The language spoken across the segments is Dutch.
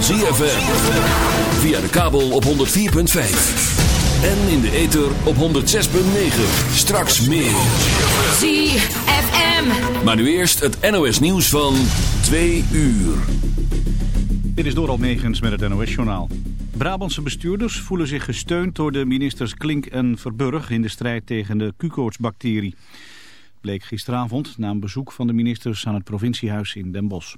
Van ZFM. Via de kabel op 104.5. En in de ether op 106.9. Straks meer. ZFM. Maar nu eerst het NOS nieuws van 2 uur. Dit is Doral Megens met het NOS-journaal. Brabantse bestuurders voelen zich gesteund door de ministers Klink en Verburg... in de strijd tegen de Q-koortsbacterie. Bleek gisteravond na een bezoek van de ministers aan het provinciehuis in Den Bosch.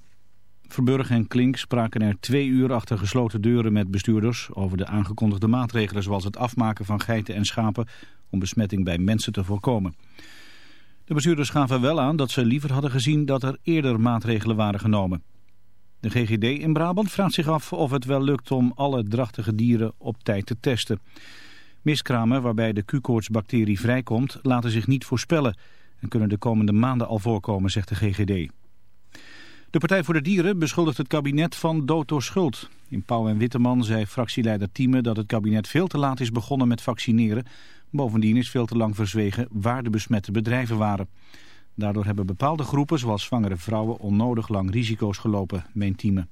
Verburg en Klink spraken er twee uur achter gesloten deuren met bestuurders... over de aangekondigde maatregelen zoals het afmaken van geiten en schapen... om besmetting bij mensen te voorkomen. De bestuurders gaven wel aan dat ze liever hadden gezien dat er eerder maatregelen waren genomen. De GGD in Brabant vraagt zich af of het wel lukt om alle drachtige dieren op tijd te testen. Miskramen waarbij de Q-koortsbacterie vrijkomt laten zich niet voorspellen... en kunnen de komende maanden al voorkomen, zegt de GGD. De Partij voor de Dieren beschuldigt het kabinet van dood door schuld. In Pauw en Witteman zei fractieleider Thieme dat het kabinet veel te laat is begonnen met vaccineren. Bovendien is veel te lang verzwegen waar de besmette bedrijven waren. Daardoor hebben bepaalde groepen, zoals zwangere vrouwen, onnodig lang risico's gelopen, meent Thieme.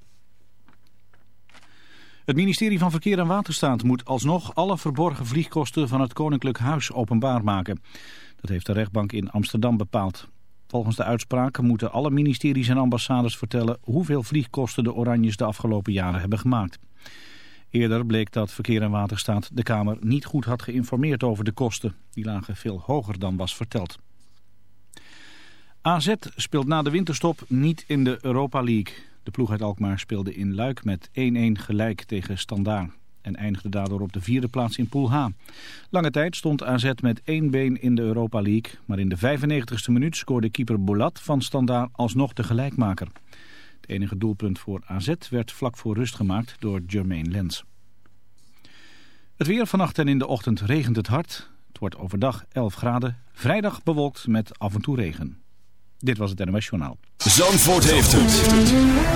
Het ministerie van Verkeer en Waterstaat moet alsnog alle verborgen vliegkosten van het Koninklijk Huis openbaar maken. Dat heeft de rechtbank in Amsterdam bepaald. Volgens de uitspraak moeten alle ministeries en ambassades vertellen hoeveel vliegkosten de Oranjes de afgelopen jaren hebben gemaakt. Eerder bleek dat Verkeer en Waterstaat de Kamer niet goed had geïnformeerd over de kosten. Die lagen veel hoger dan was verteld. AZ speelt na de winterstop niet in de Europa League. De ploeg uit Alkmaar speelde in Luik met 1-1 gelijk tegen Standaard en eindigde daardoor op de vierde plaats in Pool H. Lange tijd stond AZ met één been in de Europa League, maar in de 95ste minuut scoorde keeper Bolat van Standaard alsnog de gelijkmaker. Het enige doelpunt voor AZ werd vlak voor rust gemaakt door Jermaine Lens. Het weer vannacht en in de ochtend regent het hard. Het wordt overdag 11 graden. Vrijdag bewolkt met af en toe regen. Dit was het NOS Journaal. Zandvoort heeft het.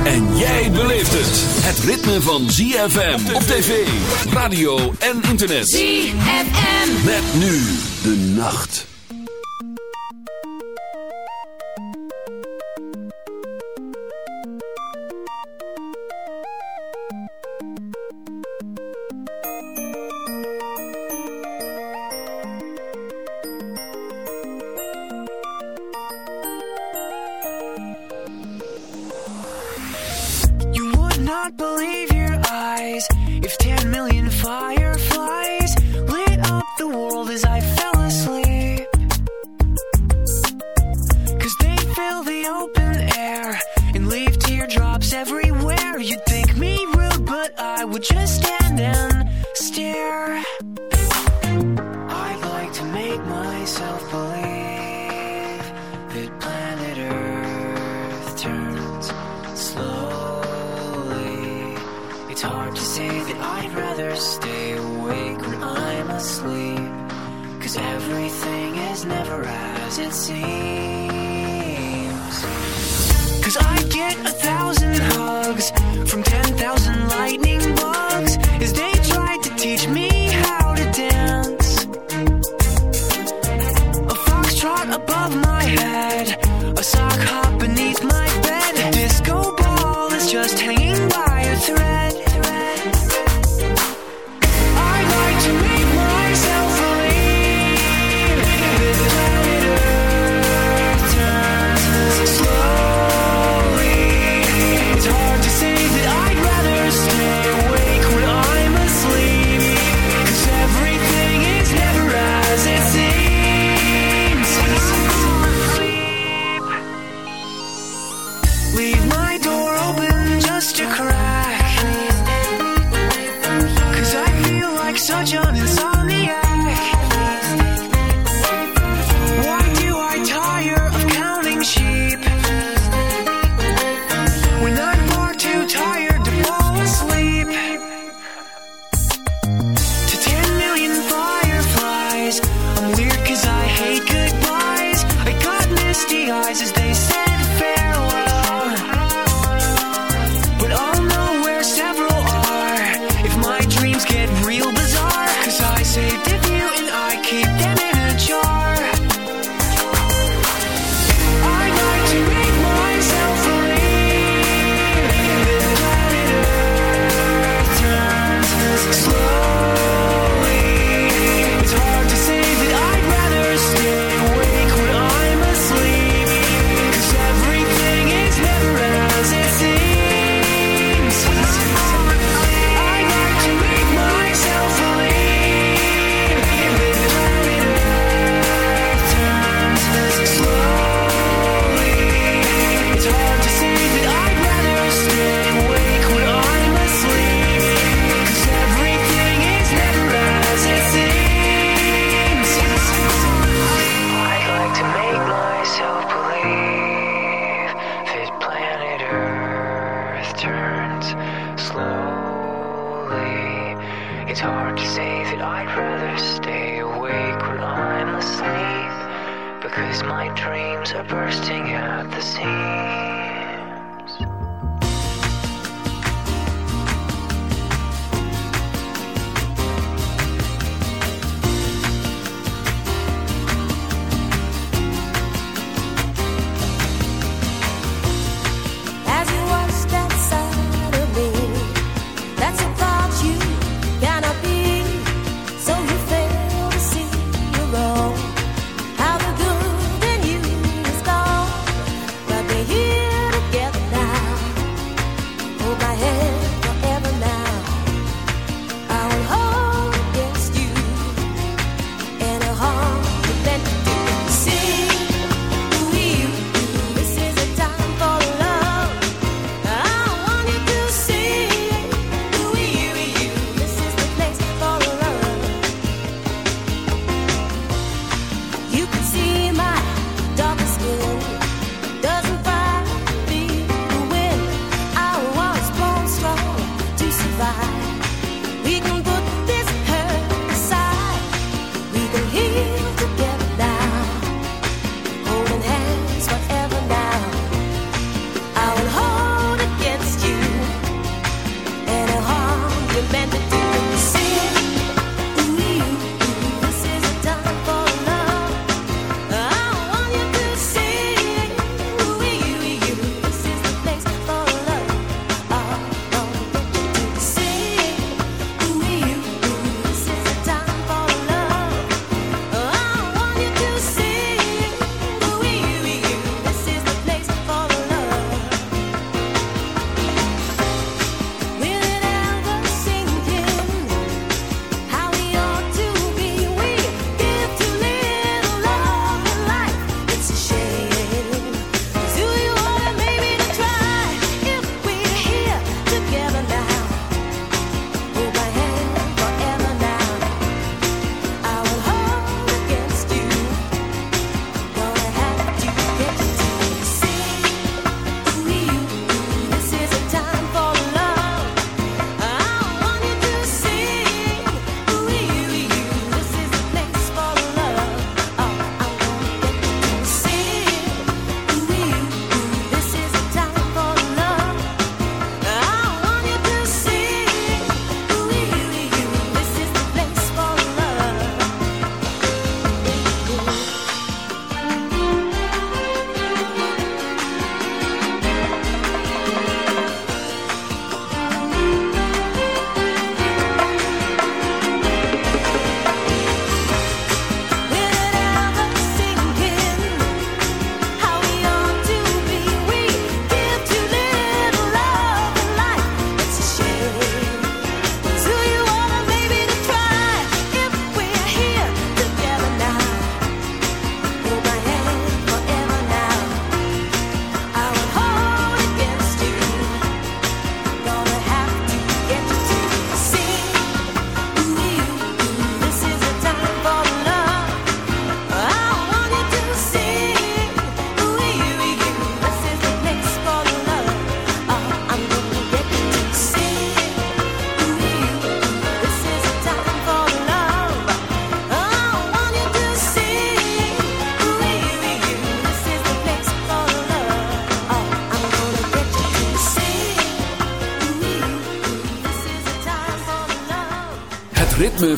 En jij beleeft het. Het ritme van ZFM op tv, radio en internet. ZFM. Met nu de nacht. can't believe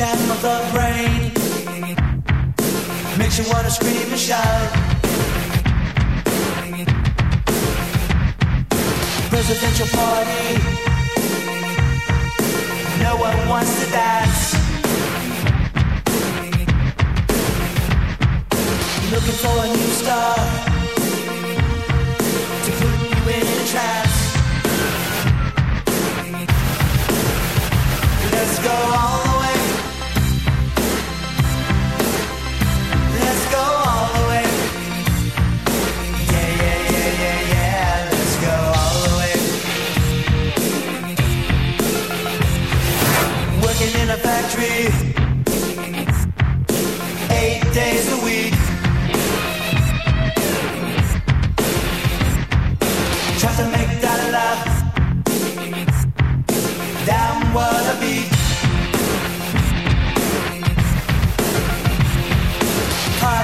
death of the brain. Makes you wanna scream and shout. Presidential party. No one wants to dance. Looking for a new star To put you in a trance. Let's go on. in a factory eight days a week.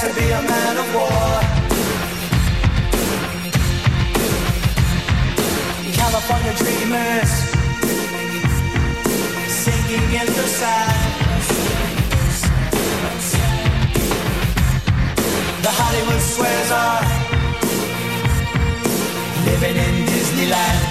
to be a man of war. California dreamers singing in the sand. The Hollywood swears are living in Disneyland.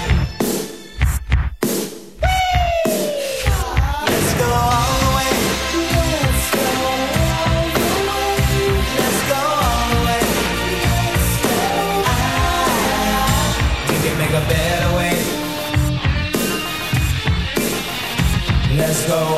Go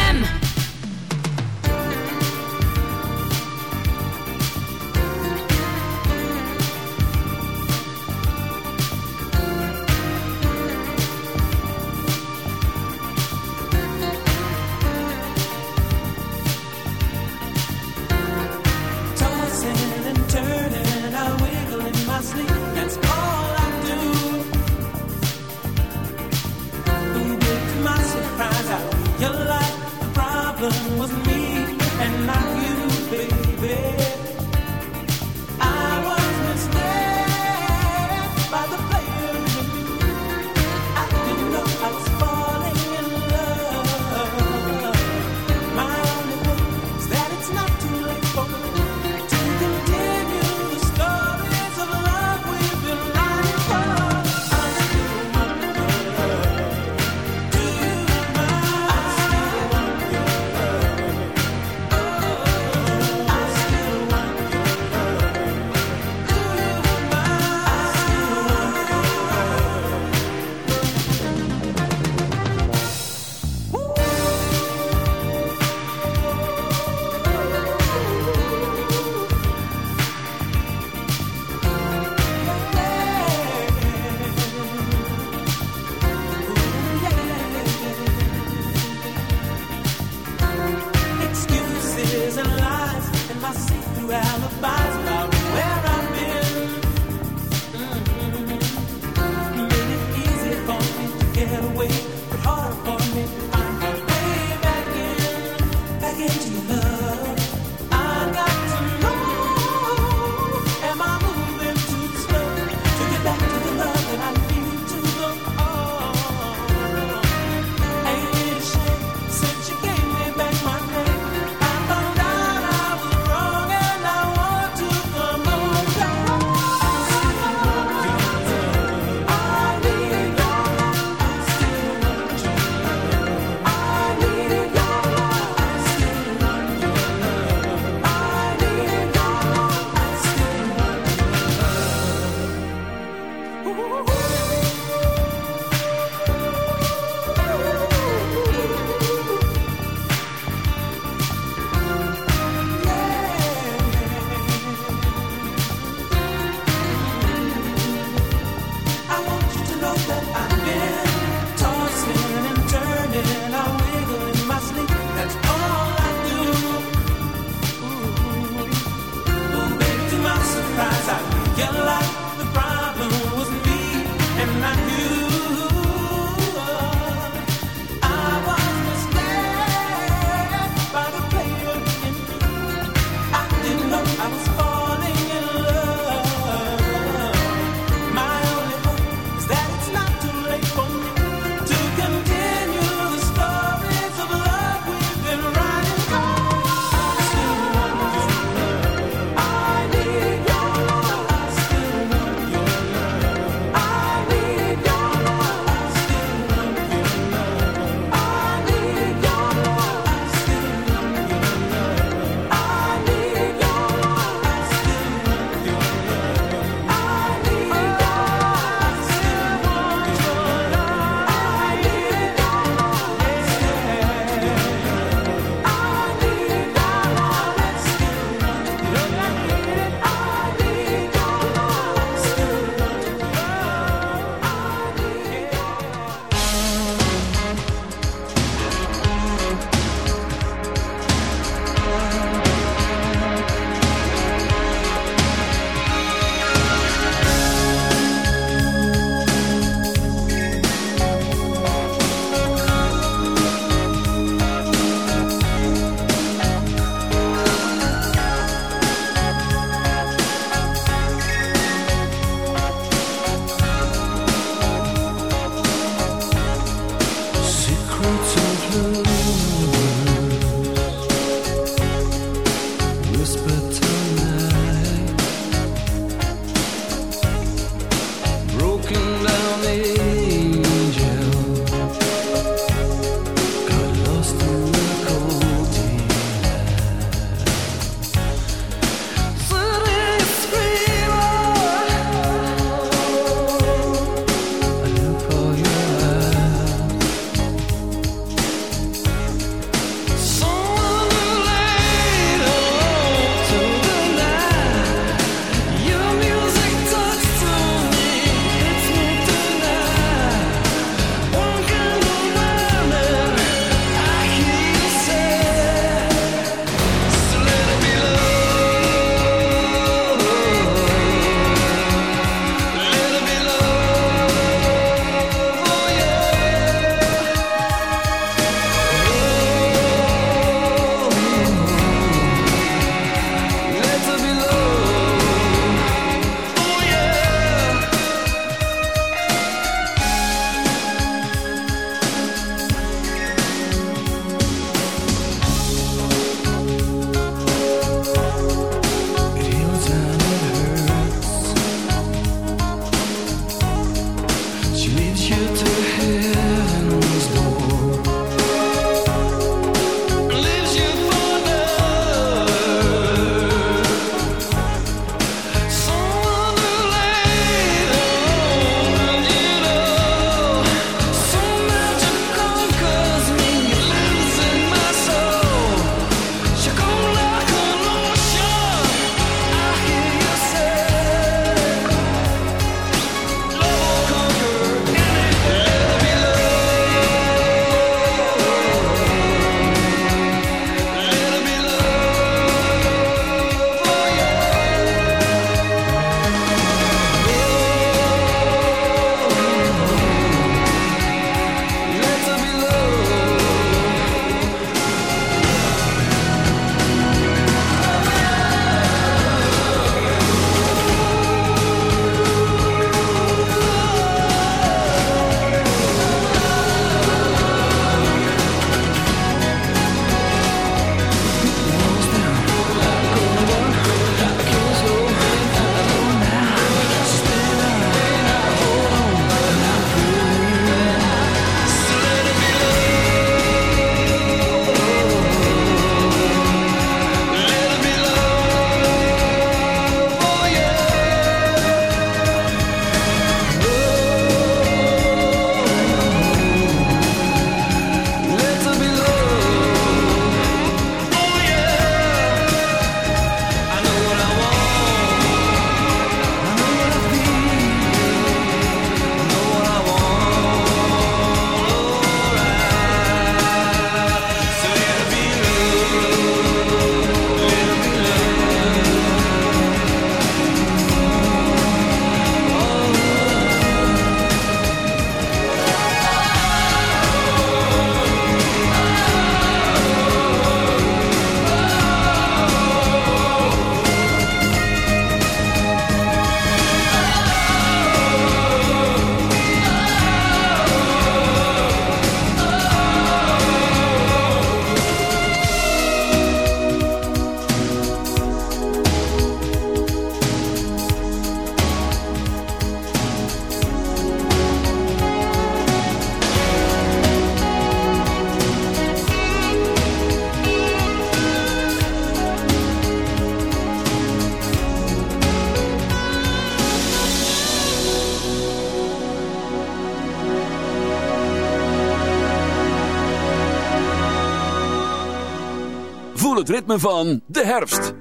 ritme van de herfst.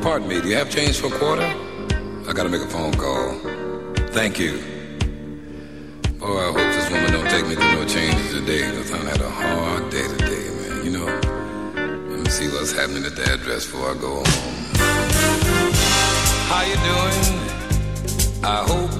Pardon me, do you have change for a quarter? I gotta make a phone call. Thank you. Boy, I hope this woman don't take me through no changes today, because I've had a hard day today, man. You know, let me see what's happening at the address before I go home. How you doing? I hope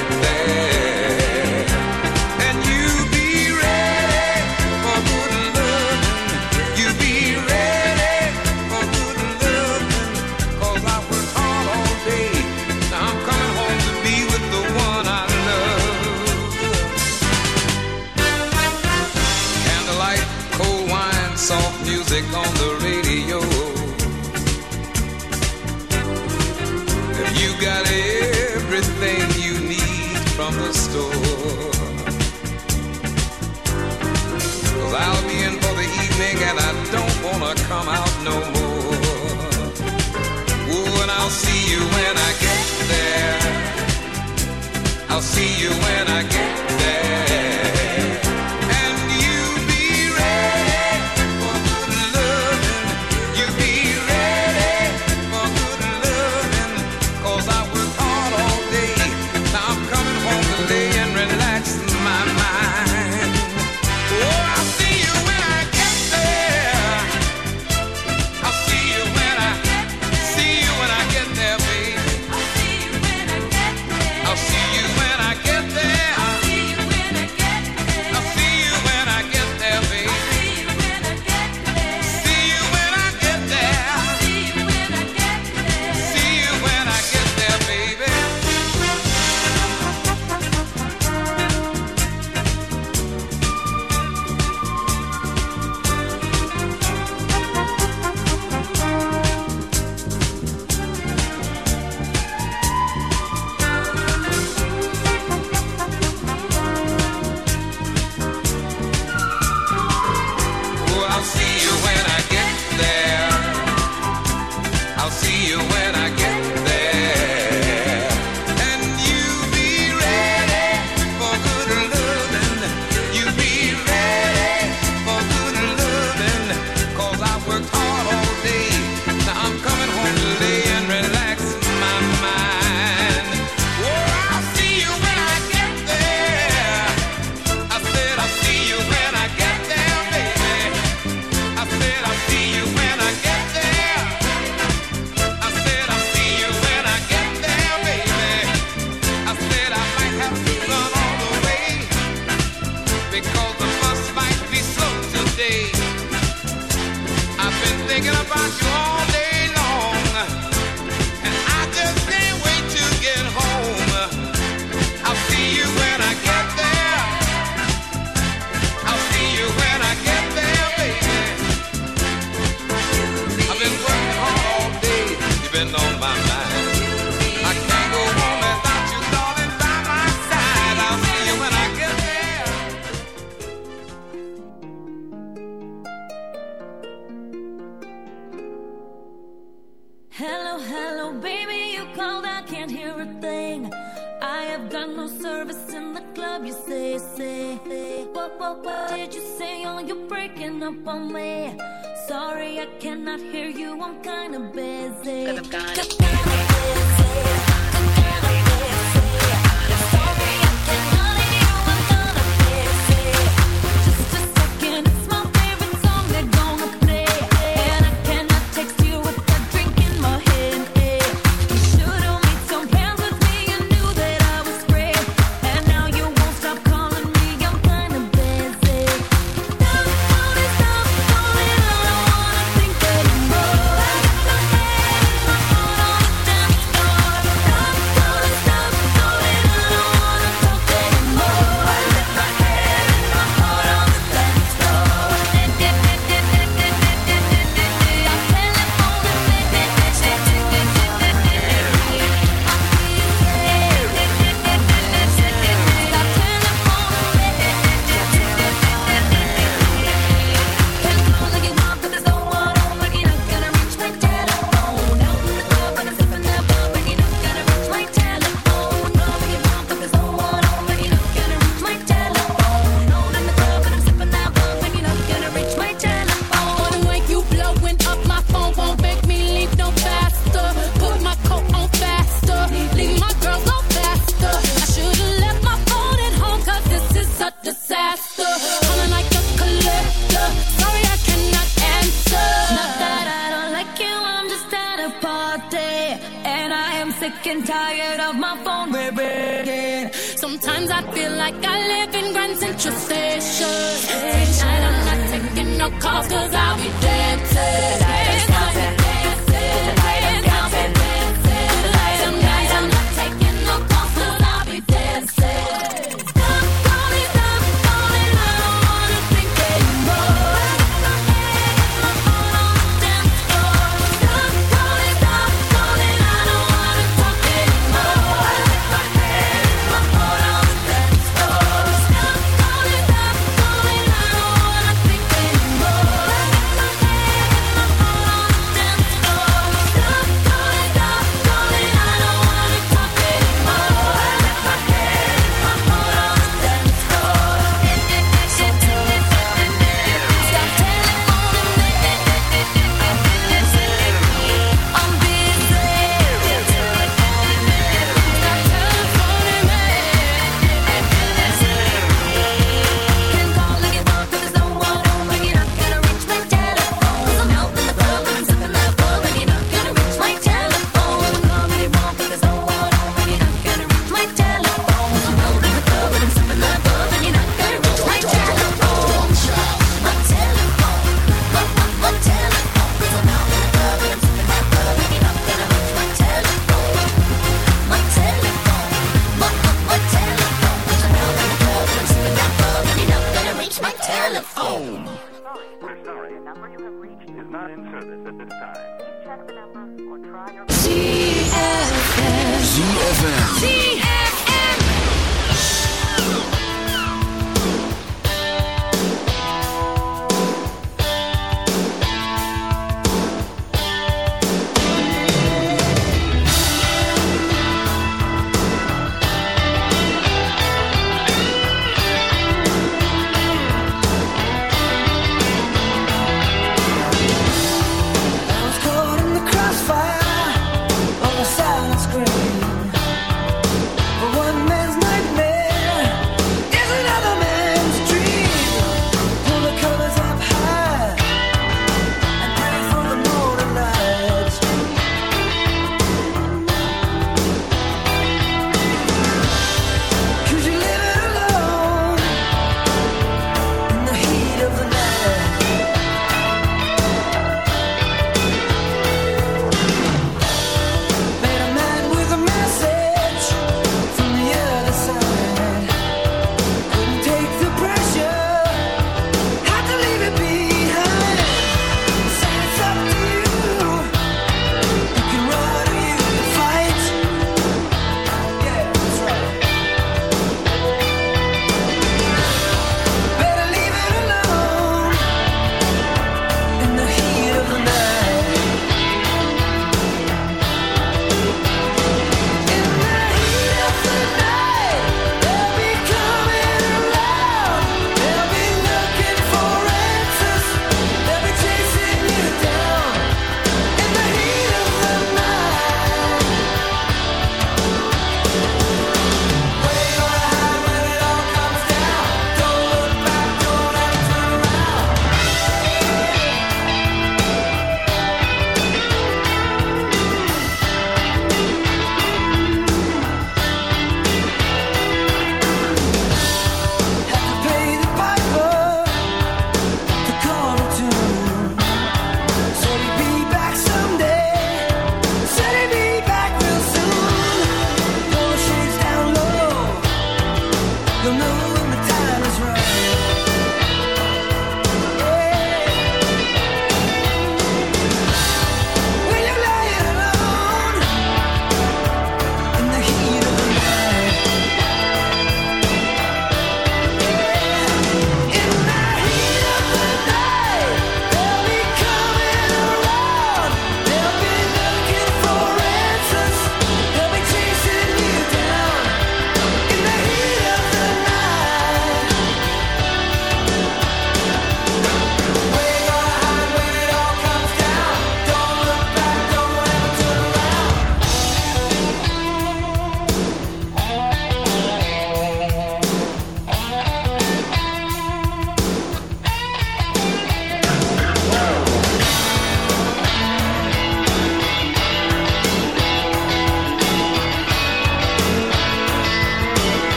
you when I get there. I'll see you when I get there.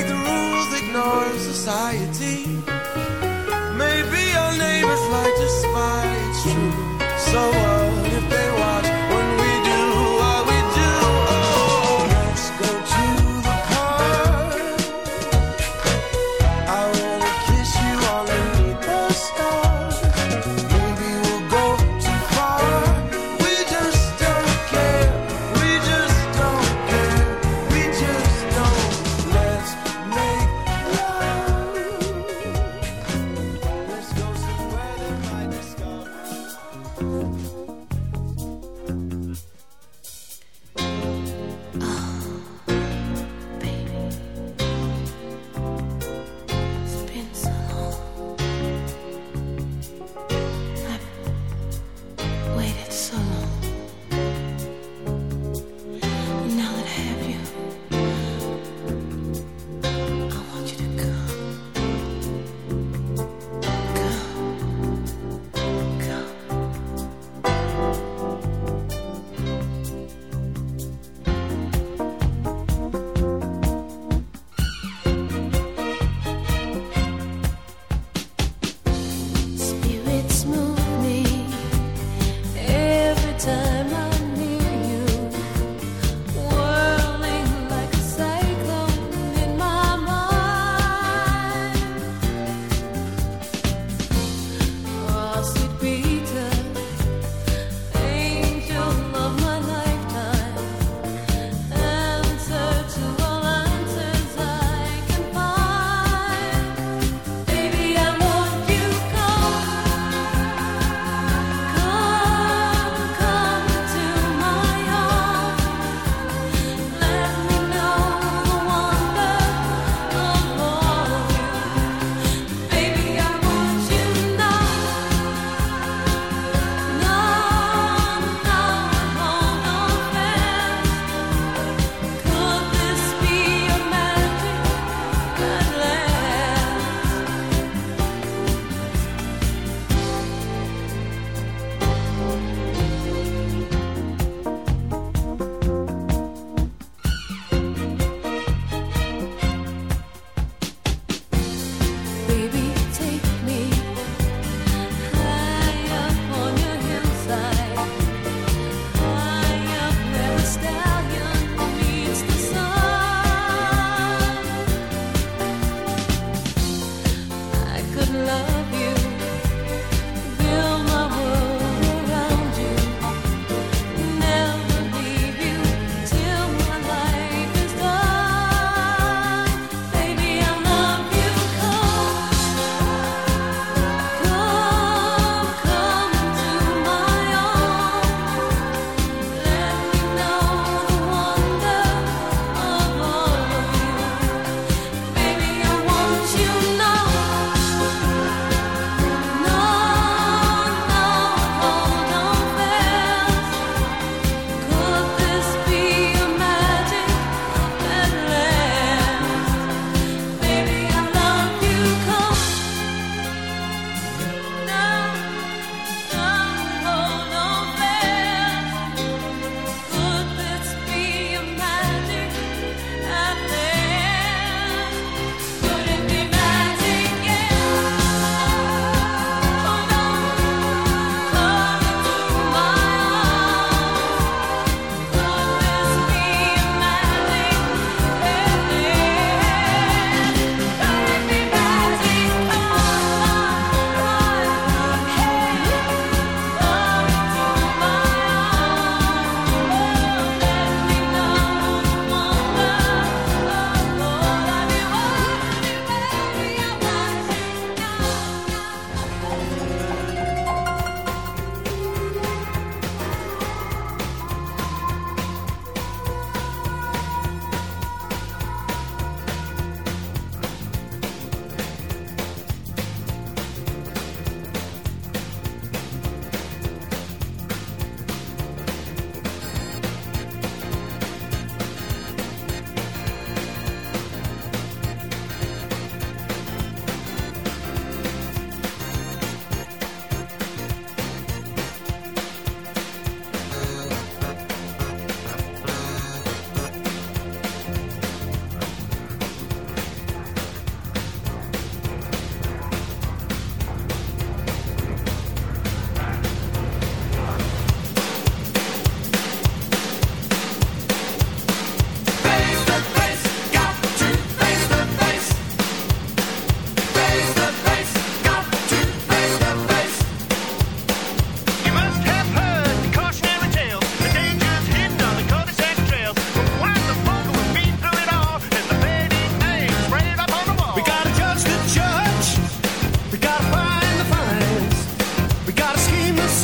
Break the rules, ignore society.